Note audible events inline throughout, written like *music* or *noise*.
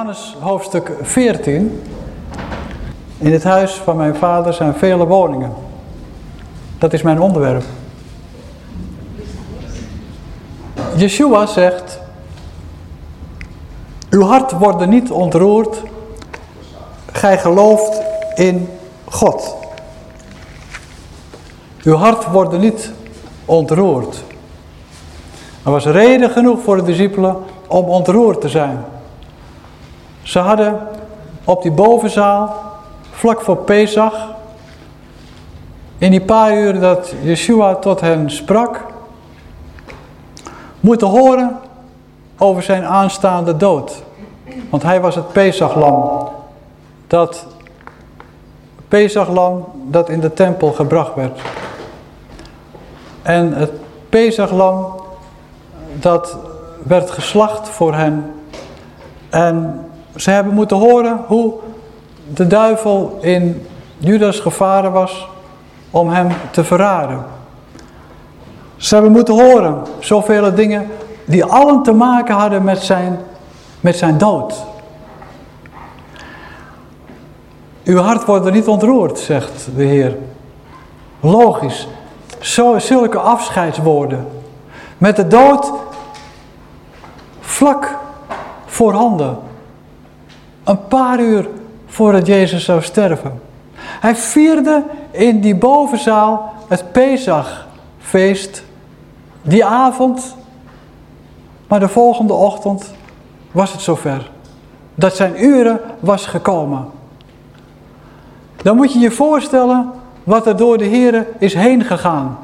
Johannes hoofdstuk 14. In het huis van mijn vader zijn vele woningen. Dat is mijn onderwerp. Yeshua zegt, uw hart wordt niet ontroerd, gij gelooft in God. Uw hart wordt niet ontroerd. Er was reden genoeg voor de discipelen om ontroerd te zijn. Ze hadden op die bovenzaal, vlak voor Pesach, in die paar uur dat Yeshua tot hen sprak, moeten horen over zijn aanstaande dood. Want hij was het Pesachlam, dat Pesachlam dat in de tempel gebracht werd. En het Pesachlam dat werd geslacht voor hen. En ze hebben moeten horen hoe de duivel in Judas gevaren was om hem te verraden. Ze hebben moeten horen zoveel dingen die allen te maken hadden met zijn, met zijn dood. Uw hart wordt er niet ontroerd, zegt de Heer. Logisch. Zo, zulke afscheidswoorden. Met de dood vlak voorhanden. Een paar uur voordat Jezus zou sterven. Hij vierde in die bovenzaal het Pesachfeest die avond. Maar de volgende ochtend was het zover. Dat zijn uren was gekomen. Dan moet je je voorstellen wat er door de Here is heen gegaan.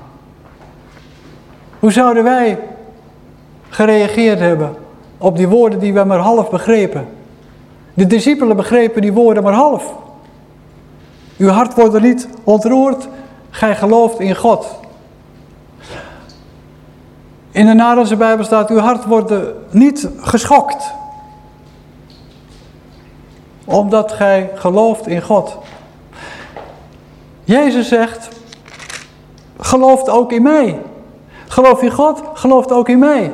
Hoe zouden wij gereageerd hebben op die woorden die we maar half begrepen? De discipelen begrepen die woorden maar half. Uw hart wordt er niet ontroerd, gij gelooft in God. In de Nederlandse Bijbel staat, uw hart wordt niet geschokt. Omdat gij gelooft in God. Jezus zegt, gelooft ook in mij. Geloof in God, gelooft ook in mij.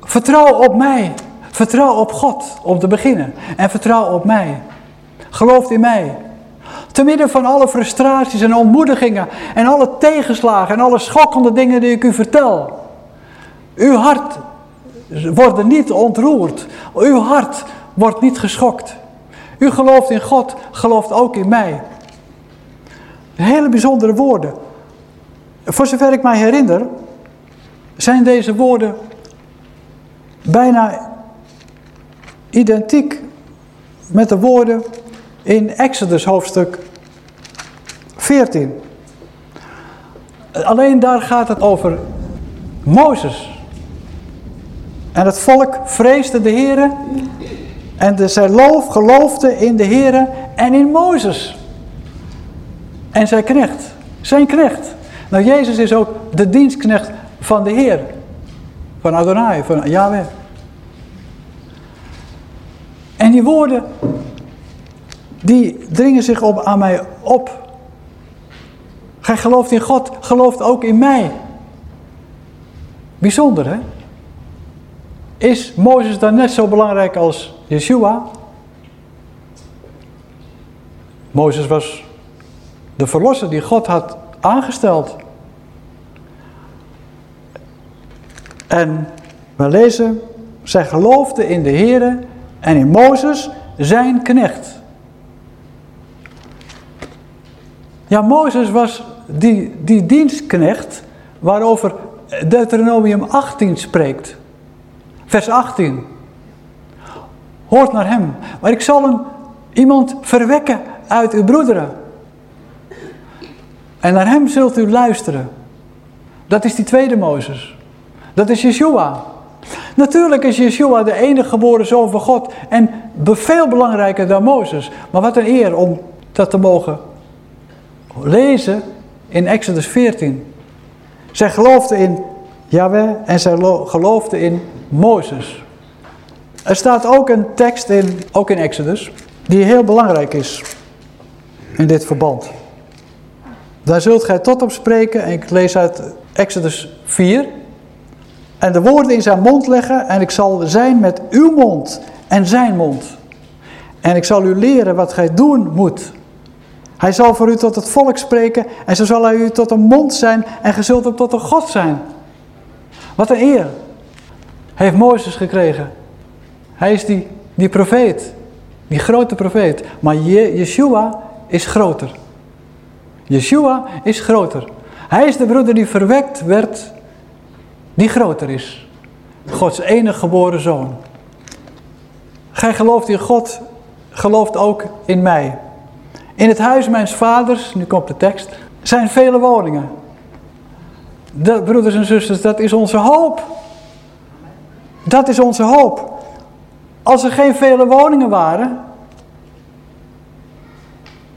Vertrouw op mij. Vertrouw op God om te beginnen. En vertrouw op mij. Geloof in mij. Te midden van alle frustraties en ontmoedigingen en alle tegenslagen en alle schokkende dingen die ik u vertel. Uw hart wordt niet ontroerd. Uw hart wordt niet geschokt. U gelooft in God, gelooft ook in mij. Hele bijzondere woorden. Voor zover ik mij herinner, zijn deze woorden bijna identiek met de woorden in Exodus hoofdstuk 14. Alleen daar gaat het over Mozes. En het volk vreesde de Heer en de, loof, geloofde in de Heer en in Mozes. En zijn knecht, zijn knecht. Nou, Jezus is ook de dienstknecht van de Heer. Van Adonai, van Yahweh. En die woorden, die dringen zich op, aan mij op. Gij gelooft in God, gelooft ook in mij. Bijzonder, hè? Is Mozes dan net zo belangrijk als Yeshua? Mozes was de verlosser die God had aangesteld. En we lezen, zij geloofde in de Heere en in Mozes zijn knecht. Ja, Mozes was die, die dienstknecht waarover Deuteronomium 18 spreekt. Vers 18. Hoort naar hem. Maar ik zal een, iemand verwekken uit uw broederen. En naar hem zult u luisteren. Dat is die tweede Mozes. Dat is Yeshua. Natuurlijk is Yeshua de enige geboren zoon van God en veel belangrijker dan Mozes. Maar wat een eer om dat te mogen lezen in Exodus 14. Zij geloofde in Yahweh en zij geloofde in Mozes. Er staat ook een tekst in, ook in Exodus, die heel belangrijk is in dit verband. Daar zult gij tot op spreken, en ik lees uit Exodus 4. En de woorden in zijn mond leggen en ik zal zijn met uw mond en zijn mond. En ik zal u leren wat gij doen moet. Hij zal voor u tot het volk spreken en zo zal hij u tot een mond zijn en ge zult hem tot een God zijn. Wat een eer. Heeft Mozes gekregen. Hij is die, die profeet. Die grote profeet. Maar Je Yeshua is groter. Yeshua is groter. Hij is de broeder die verwekt werd, die groter is. Gods enige geboren zoon. Gij gelooft in God, gelooft ook in mij. In het huis mijns vaders, nu komt de tekst, zijn vele woningen. Dat, broeders en zusters, dat is onze hoop. Dat is onze hoop. Als er geen vele woningen waren,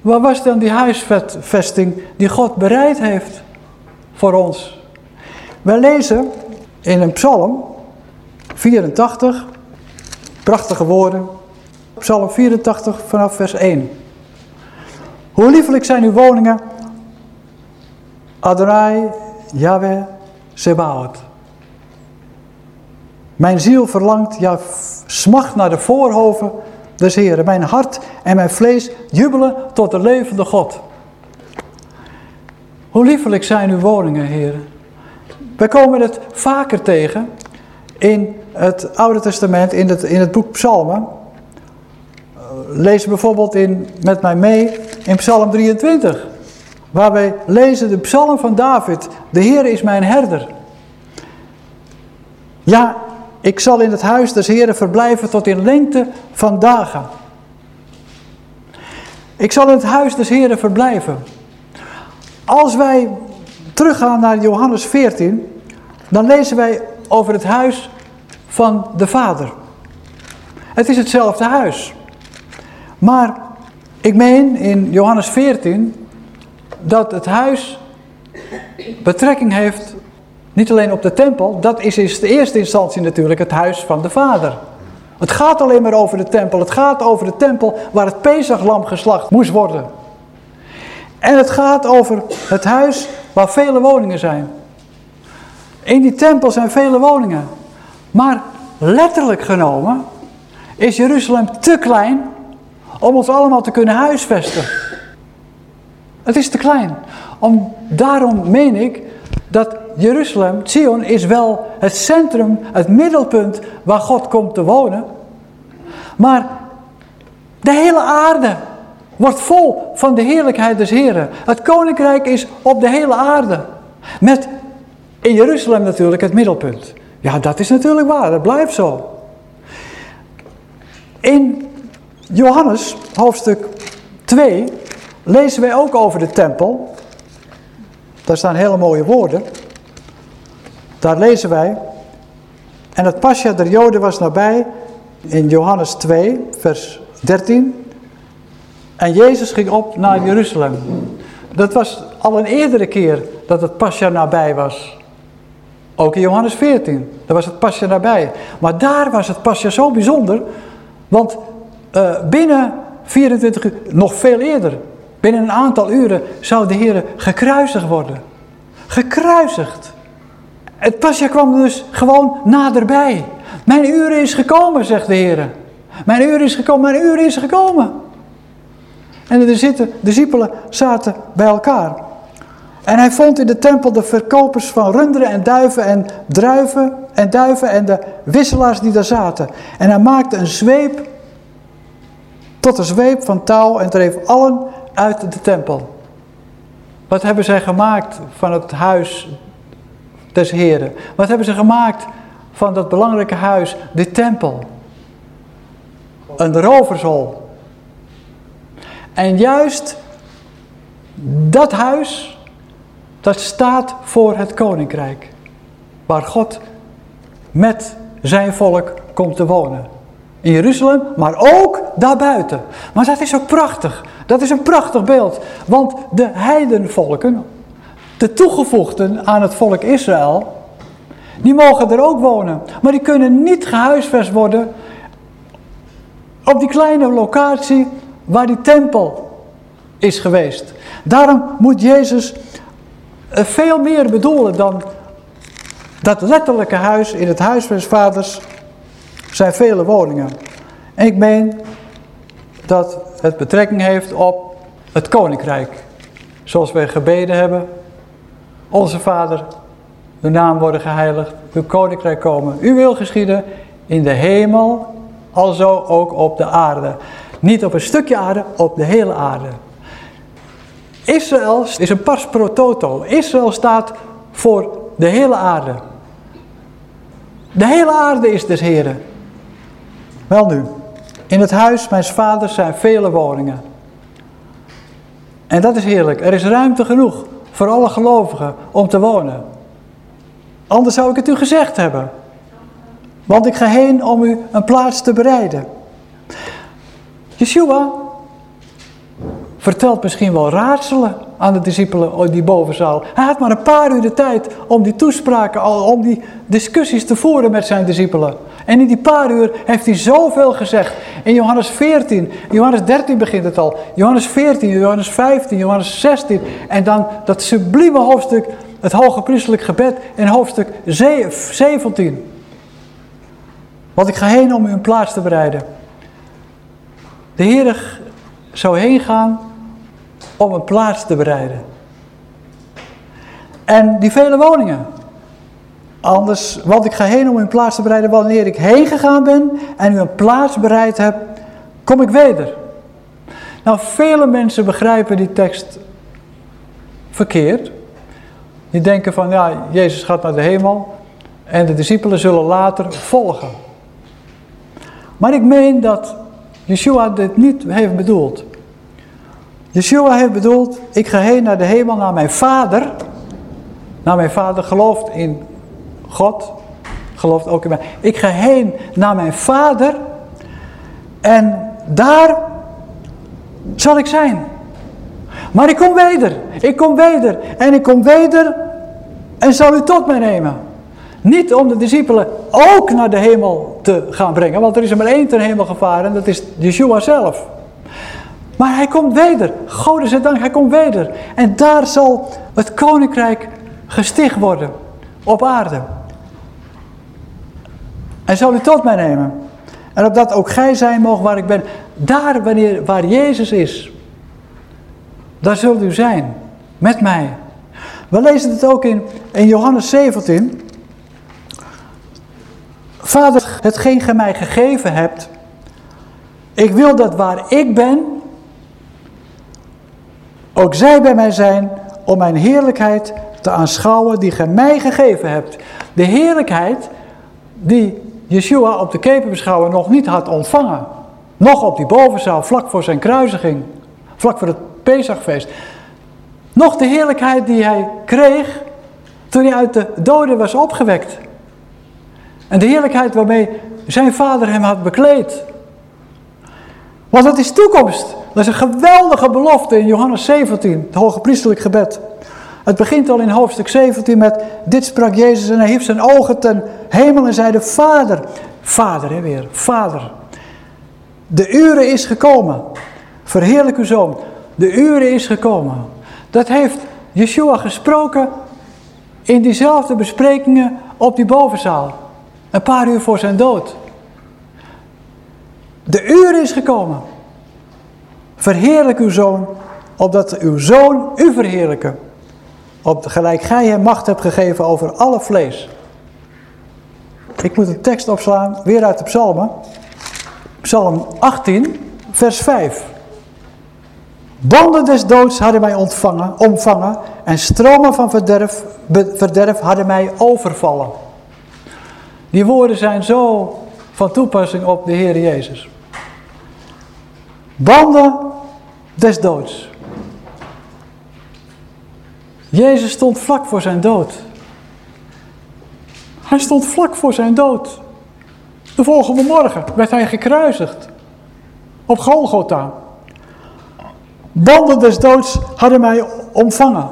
waar was dan die huisvesting die God bereid heeft voor ons? Wij lezen in een psalm 84, prachtige woorden, psalm 84 vanaf vers 1. Hoe liefelijk zijn uw woningen, Adonai, Yahweh, Sebaot. Mijn ziel verlangt, ja, smacht naar de voorhoven des Heren. Mijn hart en mijn vlees jubelen tot de levende God. Hoe liefelijk zijn uw woningen, heren. Wij komen het vaker tegen in het Oude Testament, in het, in het boek Psalmen. Lees bijvoorbeeld in, met mij mee in Psalm 23. Waar wij lezen de psalm van David. De Heer is mijn herder. Ja, ik zal in het huis des Heren verblijven tot in lengte van dagen. Ik zal in het huis des Heren verblijven. Als wij teruggaan naar Johannes 14, dan lezen wij over het huis van de Vader. Het is hetzelfde huis. Maar ik meen in Johannes 14 dat het huis betrekking heeft niet alleen op de tempel, dat is in de eerste instantie natuurlijk het huis van de Vader. Het gaat alleen maar over de tempel. Het gaat over de tempel waar het Pesachlam geslacht moest worden. En het gaat over het huis waar vele woningen zijn. In die tempel zijn vele woningen. Maar letterlijk genomen is Jeruzalem te klein om ons allemaal te kunnen huisvesten. Het is te klein. Om, daarom meen ik dat Jeruzalem, Zion, is wel het centrum, het middelpunt waar God komt te wonen. Maar de hele aarde wordt vol van de heerlijkheid des Heren. Het koninkrijk is op de hele aarde. Met in Jeruzalem natuurlijk het middelpunt. Ja, dat is natuurlijk waar, dat blijft zo. In Johannes hoofdstuk 2 lezen wij ook over de tempel. Daar staan hele mooie woorden. Daar lezen wij. En het pasja der Joden was nabij in Johannes 2 vers 13. En Jezus ging op naar Jeruzalem. Dat was al een eerdere keer dat het pasja nabij was. Ook in Johannes 14, daar was het pasja nabij. Maar daar was het pasja zo bijzonder, want uh, binnen 24 uur, nog veel eerder, binnen een aantal uren zou de Heer gekruisigd worden. Gekruisigd. Het pasja kwam dus gewoon naderbij. Mijn uur is gekomen, zegt de Heer. Mijn uur is gekomen, mijn uur is gekomen. En de, discipelen zaten bij elkaar. En hij vond in de tempel de verkopers van runderen en duiven en druiven en duiven en de wisselaars die daar zaten. En hij maakte een zweep tot een zweep van touw en dreef allen uit de tempel. Wat hebben zij gemaakt van het huis des Heren? Wat hebben ze gemaakt van dat belangrijke huis, de tempel? Een rovershol. En juist dat huis, dat staat voor het koninkrijk. Waar God met zijn volk komt te wonen. In Jeruzalem, maar ook daarbuiten. Maar dat is ook prachtig. Dat is een prachtig beeld. Want de heidenvolken, de toegevoegden aan het volk Israël, die mogen er ook wonen. Maar die kunnen niet gehuisvest worden op die kleine locatie waar die tempel is geweest. Daarom moet Jezus veel meer bedoelen dan Dat letterlijke huis, in het huis van vaders, zijn vele woningen. En ik meen dat het betrekking heeft op het koninkrijk. Zoals wij gebeden hebben. Onze Vader, uw naam worden geheiligd, uw koninkrijk komen. Uw wil geschieden in de hemel, alzo ook op de aarde. Niet op een stukje aarde, op de hele aarde. Israël is een pas pro toto. Israël staat voor de hele aarde. De hele aarde is des Heren. Wel nu, in het huis mijn vaders zijn vele woningen. En dat is heerlijk. Er is ruimte genoeg voor alle gelovigen om te wonen. Anders zou ik het u gezegd hebben. Want ik ga heen om u een plaats te bereiden. Yeshua vertelt misschien wel raadselen aan de discipelen in die bovenzaal. Hij had maar een paar uur de tijd om die toespraken, om die discussies te voeren met zijn discipelen. En in die paar uur heeft hij zoveel gezegd. In Johannes 14, Johannes 13 begint het al. Johannes 14, Johannes 15, Johannes 16. En dan dat sublieme hoofdstuk, het hoge priestelijk gebed in hoofdstuk 17. Want ik ga heen om u een plaats te bereiden. De Heer zou heen gaan om een plaats te bereiden. En die vele woningen. Anders, want ik ga heen om een plaats te bereiden. Wanneer ik heen gegaan ben en u een plaats bereid heb, kom ik weder. Nou, vele mensen begrijpen die tekst verkeerd. Die denken van, ja, Jezus gaat naar de hemel en de discipelen zullen later volgen. Maar ik meen dat Yeshua dit niet heeft bedoeld. Yeshua heeft bedoeld, ik ga heen naar de hemel, naar mijn vader. Naar mijn vader gelooft in God, gelooft ook in mij. Ik ga heen naar mijn vader en daar zal ik zijn. Maar ik kom weder, ik kom weder en ik kom weder en zal u tot mij nemen. Niet om de discipelen ook naar de hemel te gaan brengen, want er is er maar één ten hemel gevaren en dat is Yeshua zelf. Maar hij komt weder. God is dank, hij komt weder. En daar zal het koninkrijk gesticht worden. Op aarde. En zal u tot mij nemen. En opdat ook gij zijn mogen waar ik ben. Daar wanneer, waar Jezus is. Daar zult u zijn. Met mij. We lezen het ook in, in Johannes 17. Vader, hetgeen gij mij gegeven hebt. Ik wil dat waar ik ben, ook zij bij mij zijn om mijn heerlijkheid te aanschouwen die gij mij gegeven hebt. De heerlijkheid die Yeshua op de keperbeschouwer nog niet had ontvangen. Nog op die bovenzaal, vlak voor zijn kruisiging. Vlak voor het Pesachfeest. Nog de heerlijkheid die hij kreeg toen hij uit de doden was opgewekt. En de heerlijkheid waarmee zijn vader hem had bekleed. Want dat is toekomst. Dat is een geweldige belofte in Johannes 17, het hoge priestelijk gebed. Het begint al in hoofdstuk 17 met, dit sprak Jezus en hij hief zijn ogen ten hemel en zeide, Vader, Vader hè weer, Vader. De uren is gekomen, verheerlijk uw zoon, de uren is gekomen. Dat heeft Yeshua gesproken in diezelfde besprekingen op die bovenzaal. Een paar uur voor zijn dood. De uur is gekomen. Verheerlijk uw zoon, opdat uw zoon u verheerlijken. Op gelijk gij hem macht hebt gegeven over alle vlees. Ik moet een tekst opslaan, weer uit de psalmen. Psalm 18, vers 5. Banden des doods hadden mij ontvangen, omvangen en stromen van verderf, verderf hadden mij overvallen. Die woorden zijn zo van toepassing op de Heer Jezus. Banden des doods. Jezus stond vlak voor zijn dood. Hij stond vlak voor zijn dood. De volgende morgen werd hij gekruisigd. Op Golgotha. Banden des doods hadden mij ontvangen.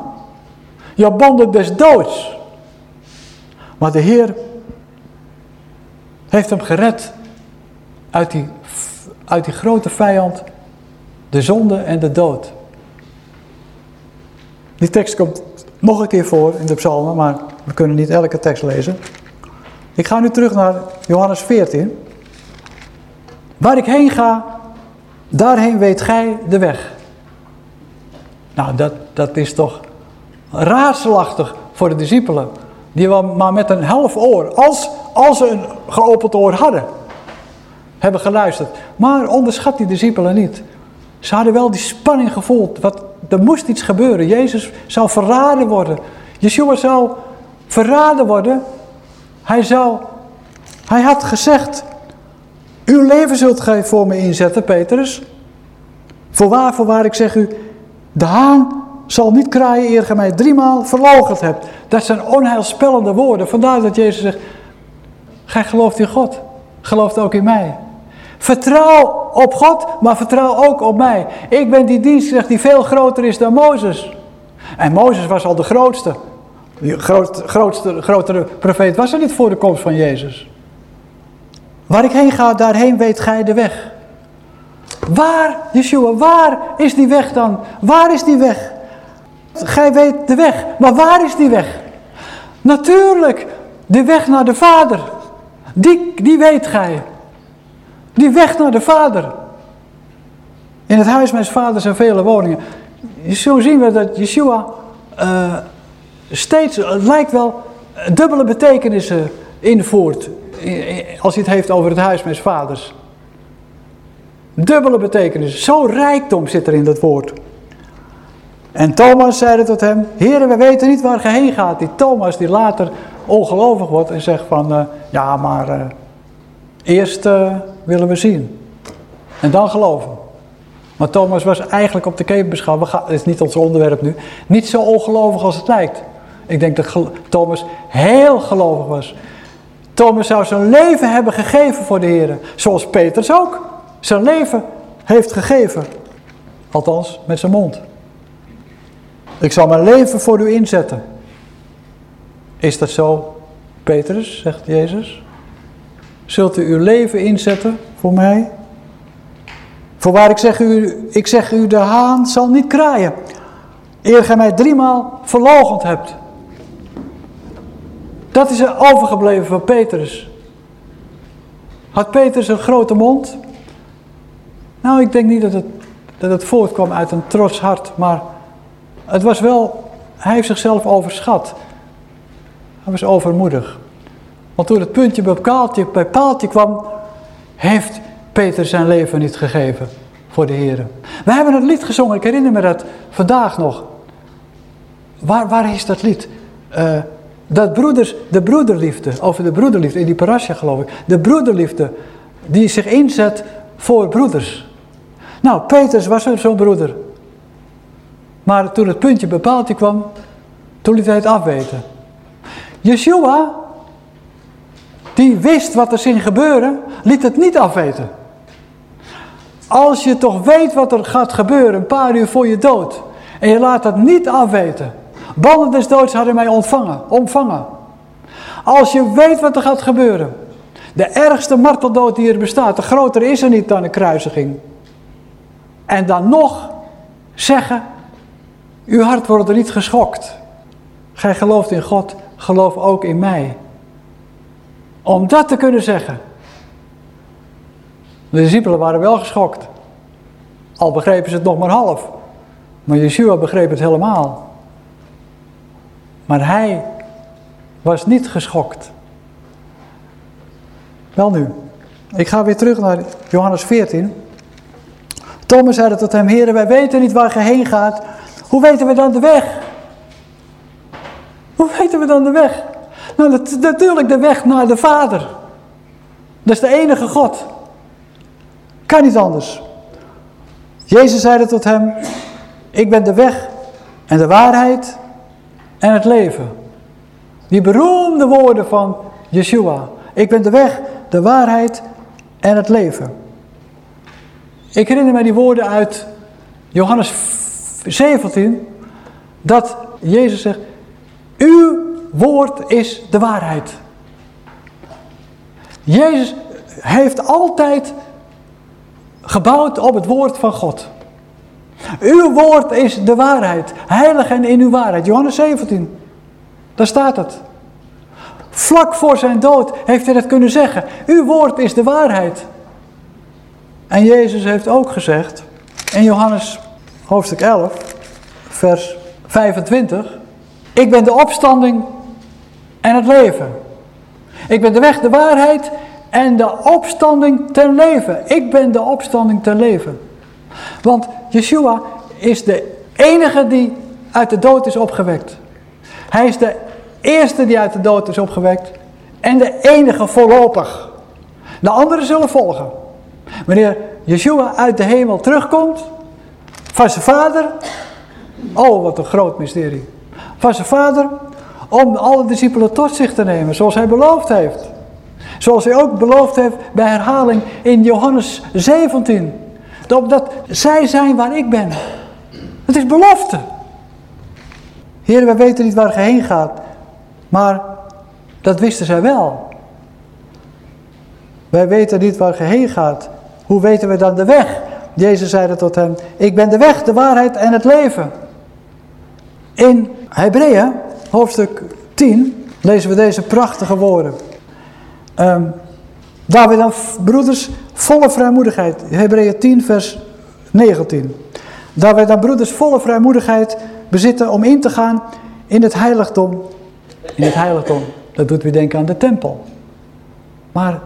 Ja, banden des doods. Maar de Heer heeft hem gered uit die, uit die grote vijand de zonde en de dood. Die tekst komt nog een keer voor in de psalmen, maar we kunnen niet elke tekst lezen. Ik ga nu terug naar Johannes 14. Waar ik heen ga, daarheen weet gij de weg. Nou, dat, dat is toch raadselachtig voor de discipelen. Die wel maar met een half oor, als, als ze een geopend oor hadden, hebben geluisterd. Maar onderschat die discipelen niet. Ze hadden wel die spanning gevoeld. Wat, er moest iets gebeuren. Jezus zou verraden worden. Yeshua zou verraden worden. Hij, zou, hij had gezegd, uw leven zult gij voor me inzetten, Petrus. Voorwaar, voorwaar, ik zeg u, de haan zal niet kraaien eer gij mij driemaal verloochend hebt. Dat zijn onheilspellende woorden. Vandaar dat Jezus zegt, gij gelooft in God, gelooft ook in mij. Vertrouw op God, maar vertrouw ook op mij. Ik ben die dienst die veel groter is dan Mozes. En Mozes was al de grootste. De groot, grootste, grotere profeet was er niet voor de komst van Jezus. Waar ik heen ga, daarheen weet gij de weg. Waar, Yeshua, waar is die weg dan? Waar is die weg? Gij weet de weg, maar waar is die weg? Natuurlijk, de weg naar de Vader. Die, die weet gij. Die weg naar de Vader. In het huis mijn vader zijn vele woningen. Zo zien we dat Yeshua uh, steeds, het lijkt wel, dubbele betekenissen invoert. Als hij het heeft over het huis mijn vaders. Dubbele betekenis. Zo rijkdom zit er in dat woord. En Thomas zeide tot hem, heren, we weten niet waar je heen gaat. Die Thomas die later ongelovig wordt en zegt van, uh, ja maar uh, eerst uh, willen we zien. En dan geloven. Maar Thomas was eigenlijk op de keper beschouwd, dat is niet ons onderwerp nu, niet zo ongelovig als het lijkt. Ik denk dat Thomas heel gelovig was. Thomas zou zijn leven hebben gegeven voor de Heer. Zoals Petrus ook zijn leven heeft gegeven. Althans, met zijn mond. Ik zal mijn leven voor u inzetten. Is dat zo, Petrus, zegt Jezus? Zult u uw leven inzetten voor mij? Voorwaar ik zeg u, ik zeg u, de haan zal niet kraaien. Eer gij mij driemaal verlogend hebt. Dat is er overgebleven van Petrus. Had Petrus een grote mond? Nou, ik denk niet dat het, dat het voortkwam uit een trots hart, maar het was wel, hij heeft zichzelf overschat. Hij was overmoedig. Want toen het puntje bij paaltje, bij kwam, heeft Peter zijn leven niet gegeven voor de Heer. We hebben het lied gezongen, ik herinner me dat vandaag nog. Waar, waar is dat lied? Uh, dat broeders, de broederliefde, over de broederliefde, in die parasha geloof ik. De broederliefde die zich inzet voor broeders. Nou, Peters was zo'n broeder. Maar toen het puntje bepaald kwam, toen liet hij het afweten. Yeshua, die wist wat er ging gebeuren, liet het niet afweten. Als je toch weet wat er gaat gebeuren, een paar uur voor je dood, en je laat dat niet afweten, Banden des doods hadden mij ontvangen, ontvangen. Als je weet wat er gaat gebeuren. De ergste marteldood die er bestaat, de groter is er niet dan een kruisiging. En dan nog zeggen, uw hart wordt er niet geschokt. Gij gelooft in God, geloof ook in mij. Om dat te kunnen zeggen. De discipelen waren wel geschokt. Al begrepen ze het nog maar half. Maar Yeshua begreep het helemaal. Maar hij was niet geschokt. Wel nu, ik ga weer terug naar Johannes 14. Thomas zei tot hem, heren, wij weten niet waar je heen gaat. Hoe weten we dan de weg? We dan de weg? Nou, natuurlijk de weg naar de Vader. Dat is de enige God. Kan niet anders. Jezus zei tot hem, ik ben de weg en de waarheid en het leven. Die beroemde woorden van Yeshua. Ik ben de weg, de waarheid en het leven. Ik herinner mij die woorden uit Johannes 17. Dat Jezus zegt, uw woord is de waarheid. Jezus heeft altijd gebouwd op het woord van God. Uw woord is de waarheid. Heilig en in uw waarheid. Johannes 17. Daar staat het. Vlak voor zijn dood heeft hij dat kunnen zeggen. Uw woord is de waarheid. En Jezus heeft ook gezegd in Johannes hoofdstuk 11, vers 25. Ik ben de opstanding en het leven. Ik ben de weg, de waarheid en de opstanding ten leven. Ik ben de opstanding ten leven. Want Yeshua is de enige die uit de dood is opgewekt. Hij is de eerste die uit de dood is opgewekt. En de enige voorlopig. De anderen zullen volgen. Wanneer Yeshua uit de hemel terugkomt. Van zijn vader. Oh, wat een groot mysterie. Van zijn vader. Om alle discipelen tot zich te nemen. Zoals hij beloofd heeft. Zoals hij ook beloofd heeft bij herhaling in Johannes 17. Dat zij zijn waar ik ben. Het is belofte. Heer, wij weten niet waar je heen gaat. Maar dat wisten zij wel. Wij weten niet waar je heen gaat. Hoe weten we dan de weg? Jezus zeide tot hem, ik ben de weg, de waarheid en het leven. In Hebreeën, hoofdstuk 10, lezen we deze prachtige woorden. Um, waar we dan, broeders, volle vrijmoedigheid. Hebreeën 10, vers 19. Daar wij dan, broeders, volle vrijmoedigheid bezitten om in te gaan in het heiligdom. In het heiligdom, dat doet weer denken aan de tempel. Maar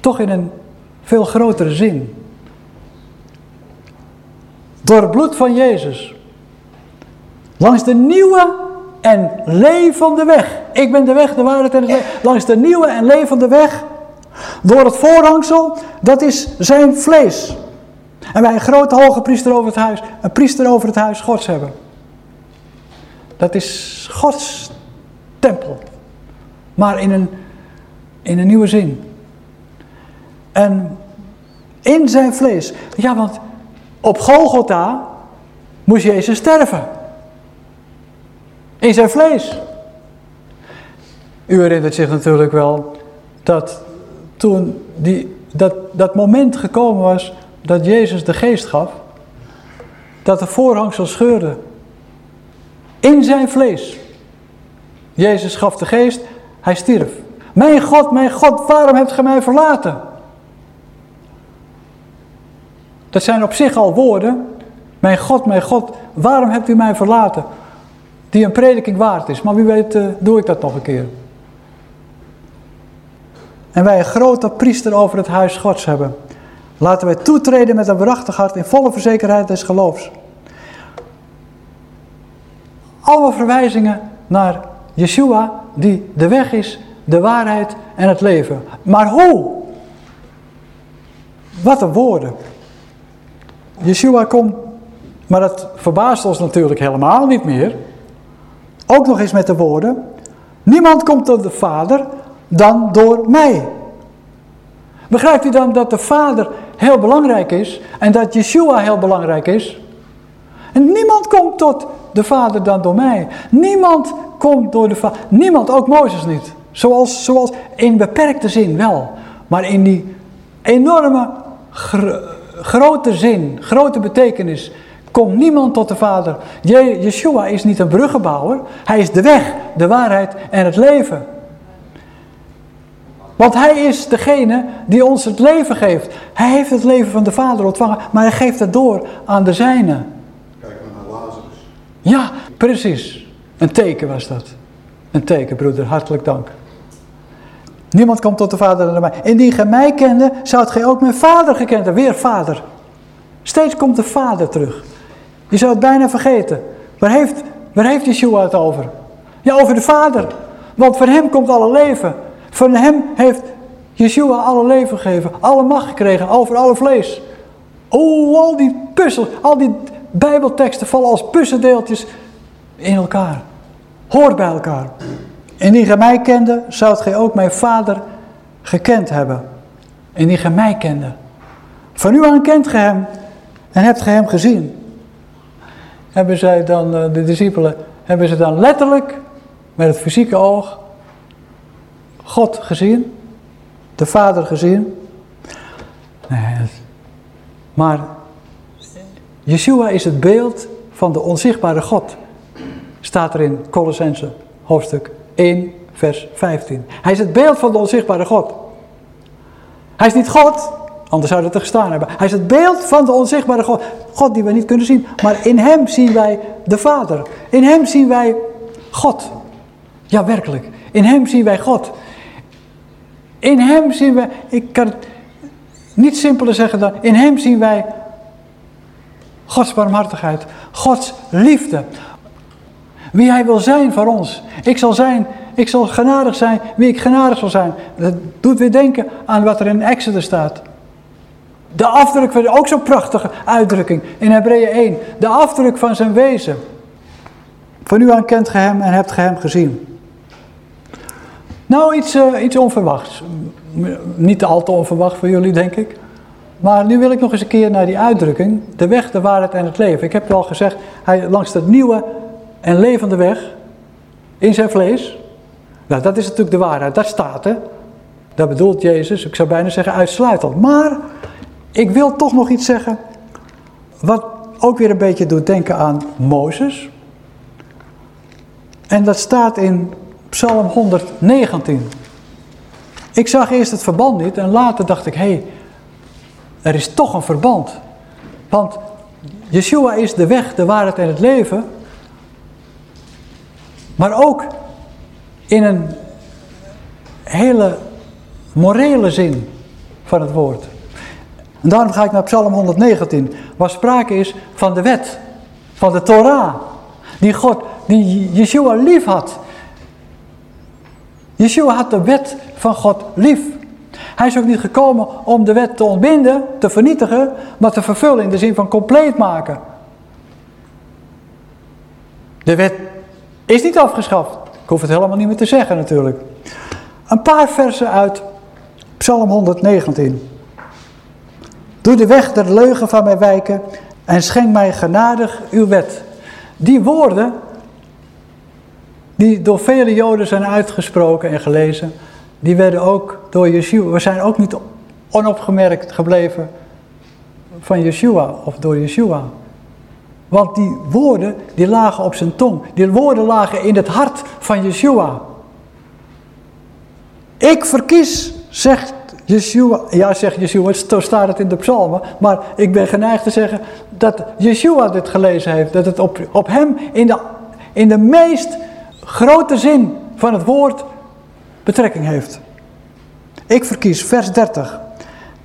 toch in een veel grotere zin. Door het bloed van Jezus. Langs de nieuwe en levende weg. Ik ben de weg, de waarheid en het leven. Langs de nieuwe en levende weg. Door het voorhangsel, dat is zijn vlees. En wij een grote hoge priester over het huis, een priester over het huis Gods hebben. Dat is Gods tempel. Maar in een, in een nieuwe zin. En in zijn vlees. Ja, want op Golgotha moest Jezus sterven. In zijn vlees. U herinnert zich natuurlijk wel dat toen die, dat, dat moment gekomen was dat Jezus de geest gaf, dat de voorhangsel scheurde. In zijn vlees. Jezus gaf de geest, hij stierf. Mijn God, mijn God, waarom hebt gij mij verlaten? Dat zijn op zich al woorden. Mijn God, mijn God, waarom hebt u mij verlaten? Die een prediking waard is. Maar wie weet uh, doe ik dat nog een keer. En wij een grote priester over het huis Gods hebben. Laten wij toetreden met een waarachtig hart in volle verzekerheid des geloofs. Alle verwijzingen naar Yeshua die de weg is, de waarheid en het leven. Maar hoe? Wat een woorden. Yeshua komt, maar dat verbaast ons natuurlijk helemaal niet meer. Ook nog eens met de woorden. Niemand komt tot de Vader dan door mij. Begrijpt u dan dat de Vader heel belangrijk is en dat Yeshua heel belangrijk is? En niemand komt tot de Vader dan door mij. Niemand komt door de Vader. Niemand, ook Mozes niet. Zoals, zoals in beperkte zin wel. Maar in die enorme grote zin, grote betekenis, komt niemand tot de Vader. Je, Yeshua is niet een bruggenbouwer. Hij is de weg, de waarheid en het leven. Want hij is degene die ons het leven geeft. Hij heeft het leven van de Vader ontvangen, maar hij geeft het door aan de zijne. Kijk maar naar Lazarus. Ja, precies. Een teken was dat. Een teken, broeder. Hartelijk dank. Niemand komt tot de Vader dan mij. Indien gij mij kende, zoudt gij ook mijn Vader gekend hebben. Weer Vader. Steeds komt de Vader terug. Je zou het bijna vergeten. Waar heeft, waar heeft Yeshua het over? Ja, over de Vader. Want van hem komt alle leven. Van hem heeft Yeshua alle leven gegeven, alle macht gekregen over alle vlees. Oh, al die puzzels, al die bijbelteksten vallen als puzzeldeeltjes in elkaar. Hoort bij elkaar. Indien gij mij kende, zoudt gij ook mijn vader gekend hebben. Indien gij mij kende. Van nu aan kent gij hem en hebt gij hem gezien. Hebben zij dan, eh, de discipelen, hebben ze dan letterlijk met het fysieke oog God gezien? De Vader gezien? Nee, maar Yeshua is het beeld van de onzichtbare God. Staat er in Colossense hoofdstuk 1 vers 15. Hij is het beeld van de onzichtbare God. Hij is niet God, anders zou het er gestaan hebben. Hij is het beeld van de onzichtbare God. God die we niet kunnen zien. Maar in hem zien wij de Vader. In hem zien wij God. Ja, werkelijk. In hem zien wij God. In hem zien wij, ik kan het niet simpeler zeggen dan, in hem zien wij Gods barmhartigheid, Gods liefde. Wie hij wil zijn voor ons. Ik zal zijn, ik zal genadig zijn wie ik genadig zal zijn. Dat doet weer denken aan wat er in Exodus staat. De afdruk van, ook zo'n prachtige uitdrukking in Hebreeën 1. De afdruk van zijn wezen. Van nu aan kent ge hem en hebt ge hem gezien. Nou, iets, uh, iets onverwachts. Niet al te onverwacht voor jullie, denk ik. Maar nu wil ik nog eens een keer naar die uitdrukking. De weg, de waarheid en het leven. Ik heb al gezegd, hij langs het nieuwe en levende weg. In zijn vlees. Nou, dat is natuurlijk de waarheid. Dat staat, hè. Dat bedoelt Jezus, ik zou bijna zeggen uitsluitend. Maar ik wil toch nog iets zeggen. Wat ook weer een beetje doet denken aan Mozes. En dat staat in Psalm 119. Ik zag eerst het verband niet en later dacht ik, hé, hey, er is toch een verband. Want Yeshua is de weg, de waarheid en het leven. Maar ook in een hele morele zin van het woord. En daarom ga ik naar Psalm 119, waar sprake is van de wet, van de Torah, die God, die Yeshua lief had. Yeshua had de wet van God lief. Hij is ook niet gekomen om de wet te ontbinden, te vernietigen, maar te vervullen in de zin van compleet maken. De wet is niet afgeschaft. Ik hoef het helemaal niet meer te zeggen natuurlijk. Een paar versen uit Psalm 119. Doe de weg der leugen van mij wijken en schenk mij genadig uw wet. Die woorden, die door vele joden zijn uitgesproken en gelezen, die werden ook door Yeshua, we zijn ook niet onopgemerkt gebleven van Yeshua of door Yeshua. Want die woorden, die lagen op zijn tong. Die woorden lagen in het hart van Yeshua. Ik verkies, zegt Yeshua, ja zegt Yeshua, zo staat het in de psalmen. Maar ik ben geneigd te zeggen dat Yeshua dit gelezen heeft. Dat het op, op hem in de, in de meest grote zin van het woord betrekking heeft. Ik verkies vers 30.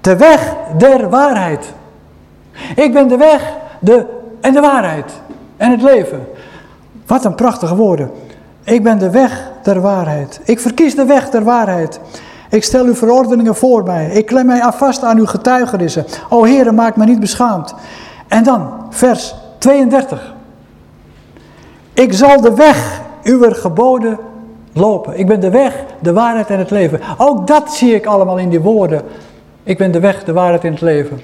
De weg der waarheid. Ik ben de weg de, en de waarheid en het leven. Wat een prachtige woorden. Ik ben de weg der waarheid. Ik verkies de weg der waarheid. Ik stel uw verordeningen voor mij. Ik klem mij vast aan uw getuigenissen. O Heere, maak me niet beschaamd. En dan, vers 32. Ik zal de weg uw geboden lopen. Ik ben de weg, de waarheid en het leven. Ook dat zie ik allemaal in die woorden. Ik ben de weg, de waarheid en het leven.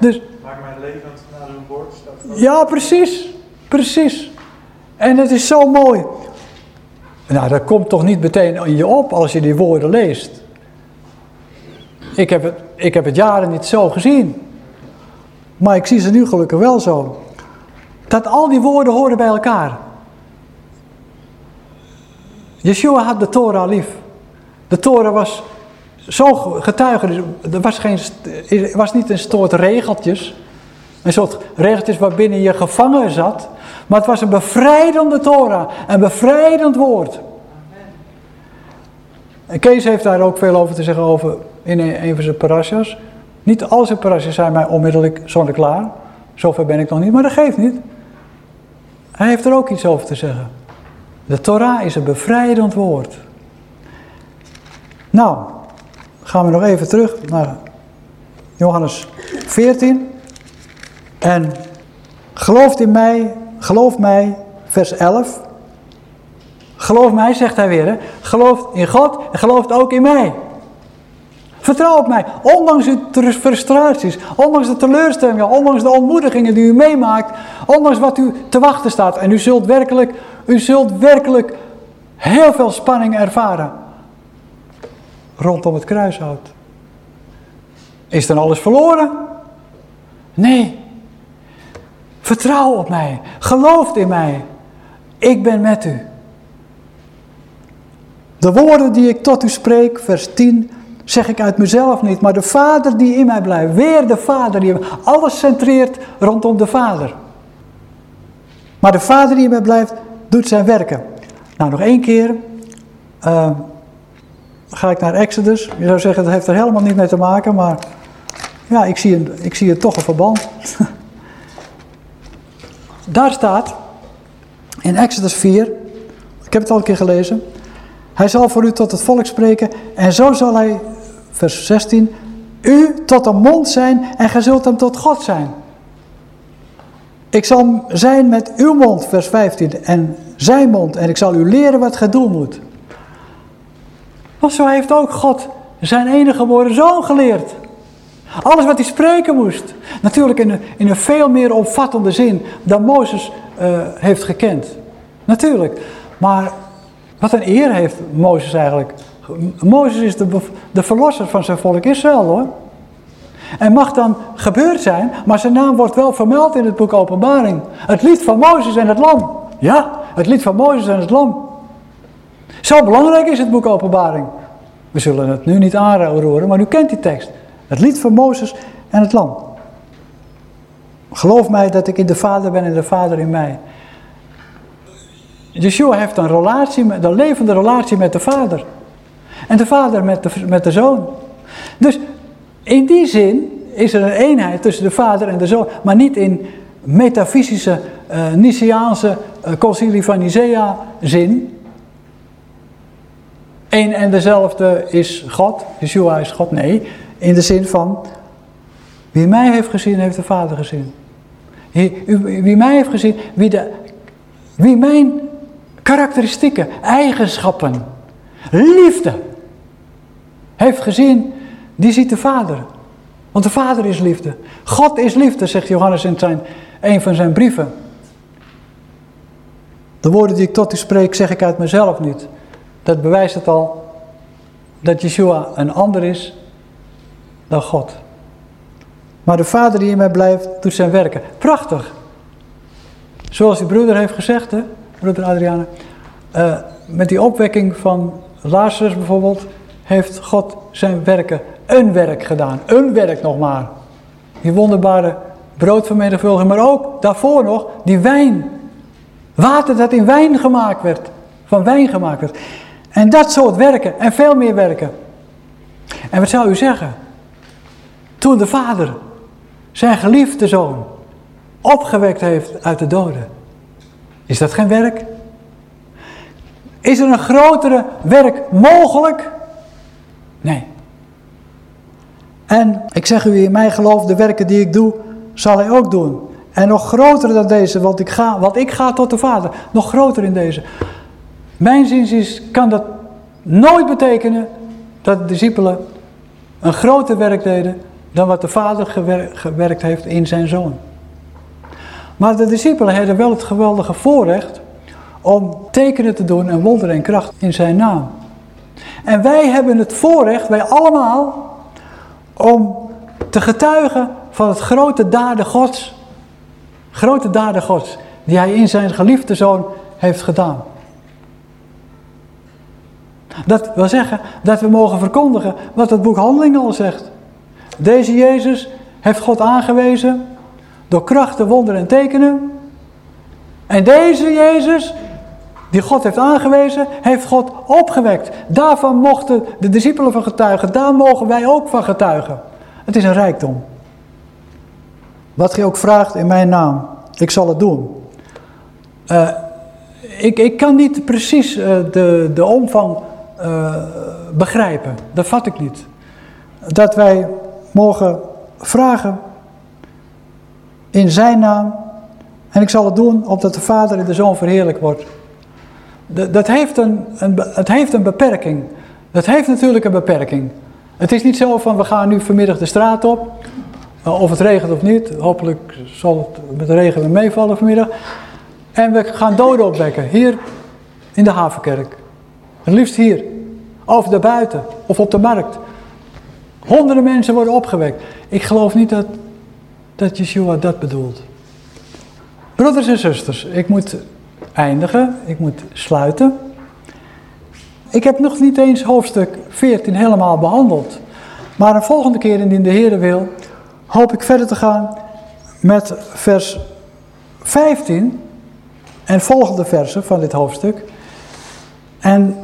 Dus, Maak mijn leven naar uw woord. Ja, precies. Precies. En het is zo mooi. Nou, dat komt toch niet meteen in je op als je die woorden leest. Ik heb het, ik heb het jaren niet zo gezien. Maar ik zie ze nu gelukkig wel zo. Dat al die woorden horen bij elkaar. Yeshua had de Torah lief. De Torah was zo getuige. Er was, geen, was niet een soort regeltjes. Een soort regeltjes waarbinnen je gevangen zat. Maar het was een bevrijdende Torah. Een bevrijdend woord. En Kees heeft daar ook veel over te zeggen over in een van zijn parasjas. Niet al zijn parasjas zijn mij onmiddellijk zonneklaar. Zover ben ik nog niet, maar dat geeft niet. Hij heeft er ook iets over te zeggen. De Torah is een bevrijdend woord. Nou, gaan we nog even terug naar Johannes 14. En gelooft in mij, geloof mij, vers 11. Geloof mij, zegt hij weer. Hè? Gelooft in God en gelooft ook in mij. Vertrouw op mij. Ondanks uw frustraties, ondanks de teleurstellingen, ondanks de ontmoedigingen die u meemaakt, ondanks wat u te wachten staat. En u zult werkelijk, u zult werkelijk heel veel spanning ervaren. Rondom het kruishout. Is dan alles verloren? Nee. Vertrouw op mij. Geloof in mij. Ik ben met u. De woorden die ik tot u spreek, vers 10, zeg ik uit mezelf niet, maar de Vader die in mij blijft. Weer de Vader die Alles centreert rondom de Vader. Maar de Vader die in mij blijft, doet zijn werken. Nou, nog één keer. Uh, ga ik naar Exodus. Je zou zeggen, dat heeft er helemaal niet mee te maken, maar ja, ik zie, een, ik zie er toch een verband. *laughs* Daar staat, in Exodus 4, ik heb het al een keer gelezen. Hij zal voor u tot het volk spreken en zo zal hij, vers 16, u tot een mond zijn en gij zult hem tot God zijn. Ik zal zijn met uw mond, vers 15, en zijn mond, en ik zal u leren wat gij doen moet. Want zo heeft ook God zijn enige geboren zoon geleerd. Alles wat hij spreken moest. Natuurlijk in een, in een veel meer omvattende zin dan Mozes uh, heeft gekend. Natuurlijk. Maar wat een eer heeft Mozes eigenlijk. Mozes is de, de verlosser van zijn volk Israël hoor. En mag dan gebeurd zijn, maar zijn naam wordt wel vermeld in het boek Openbaring. Het lied van Mozes en het lam. Ja, het lied van Mozes en het lam. Zo belangrijk is het boek Openbaring. We zullen het nu niet aanroeren, maar u kent die tekst. Het lied van Mozes en het lam. Geloof mij dat ik in de Vader ben en de Vader in mij. Yeshua heeft een relatie, een levende relatie met de Vader. En de Vader met de, met de Zoon. Dus in die zin is er een eenheid tussen de Vader en de Zoon. Maar niet in metafysische, uh, Niciaanse, uh, concilie van Nicea zin. Eén en dezelfde is God. Yeshua is God. Nee, in de zin van... Wie mij heeft gezien, heeft de Vader gezien. Wie mij heeft gezien, wie, de, wie mijn karakteristieken, eigenschappen, liefde heeft gezien, die ziet de Vader. Want de Vader is liefde. God is liefde, zegt Johannes in zijn, een van zijn brieven. De woorden die ik tot u spreek, zeg ik uit mezelf niet. Dat bewijst het al dat Yeshua een ander is dan God. Maar de Vader die in mij blijft, doet zijn werken. Prachtig. Zoals die broeder heeft gezegd, hè, broeder Adriane. Uh, met die opwekking van Lazarus bijvoorbeeld, heeft God zijn werken, een werk gedaan. Een werk nog maar. Die wonderbare broodvermenigvuldiging, maar ook daarvoor nog die wijn. Water dat in wijn gemaakt werd, van wijn gemaakt werd. En dat soort werken en veel meer werken. En wat zou u zeggen? Toen de vader zijn geliefde zoon opgewekt heeft uit de doden. Is dat geen werk? Is er een grotere werk mogelijk? Nee. En ik zeg u, in mij geloof, de werken die ik doe, zal hij ook doen. En nog groter dan deze, want ik ga, want ik ga tot de Vader. Nog groter in deze. Mijn zin kan dat nooit betekenen dat de discipelen een groter werk deden dan wat de Vader gewerkt heeft in zijn Zoon. Maar de discipelen hadden wel het geweldige voorrecht om tekenen te doen en wonderen en kracht in zijn naam. En wij hebben het voorrecht, wij allemaal, om te getuigen van het grote daden Gods. Grote daden Gods, die hij in zijn geliefde Zoon heeft gedaan. Dat wil zeggen dat we mogen verkondigen wat het boek Handelingen al zegt. Deze Jezus heeft God aangewezen door krachten, wonderen en tekenen. En deze Jezus, die God heeft aangewezen, heeft God opgewekt. Daarvan mochten de discipelen van getuigen, daar mogen wij ook van getuigen. Het is een rijkdom. Wat je ook vraagt in mijn naam, ik zal het doen. Uh, ik, ik kan niet precies uh, de, de omvang uh, begrijpen. Dat vat ik niet. Dat wij mogen vragen in zijn naam. En ik zal het doen opdat de Vader en de Zoon verheerlijk wordt. Dat, heeft een, het heeft een beperking. Dat heeft natuurlijk een beperking. Het is niet zo van we gaan nu vanmiddag de straat op. Eh, of het regent of niet. Hopelijk zal het met de regen meevallen vanmiddag. En we gaan doden opwekken. Hier in de havenkerk. Het liefst hier. Of daarbuiten. Of op de markt. Honderden mensen worden opgewekt. Ik geloof niet dat, dat Yeshua dat bedoelt. Broeders en zusters, ik moet eindigen. Ik moet sluiten. ik heb nog niet eens hoofdstuk 14 helemaal behandeld. Maar een volgende keer, indien de Heer wil, hoop ik verder te gaan met vers 15 en volgende versen van dit hoofdstuk. En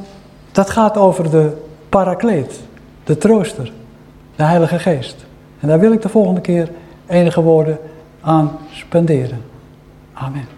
dat gaat over de parakleet, de trooster, de Heilige Geest. En daar wil ik de volgende keer enige woorden aan spenderen. Amen.